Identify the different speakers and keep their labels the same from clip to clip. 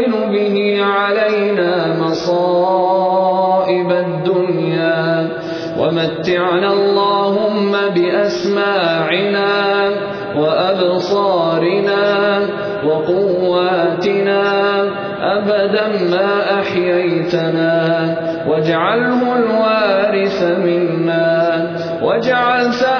Speaker 1: تهون به علينا مصائب الدنيا. ومتعنا اللهم بأسماعنا وأبصارنا وقواتنا أبدا ما أحييتنا. واجعله الوارث منا. واجعل ثأرنا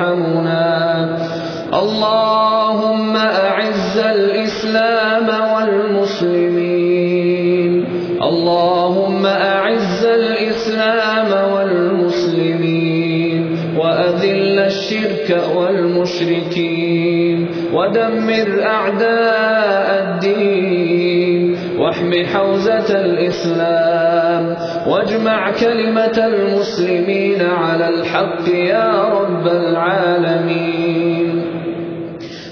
Speaker 1: يرحمنا. اللهم أعز الإسلام والمسلمين. اللهم أعز الإسلام والمسلمين. وأذل الشرك والمشركين. ودمر أعداء الدين. واحم حوزة الإسلام واجمع كلمة المسلمين على الحق يا رب العالمين.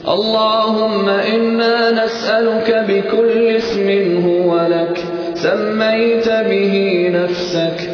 Speaker 1: اللهم إنا نسألك بكل اسم هو لك سميت به نفسك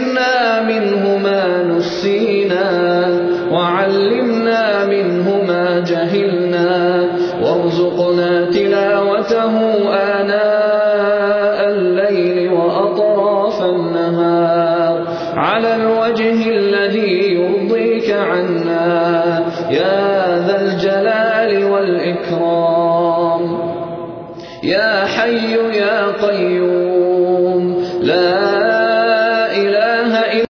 Speaker 1: ذكرنا منه ما نسينا وعلمنا منه ما جهلنا وارزقنا تلاوته آناء الليل وأطراف النهار. على الوجه الذي يرضيك عنا يا ذا الجلال والإكرام. يا حي يا قيوم.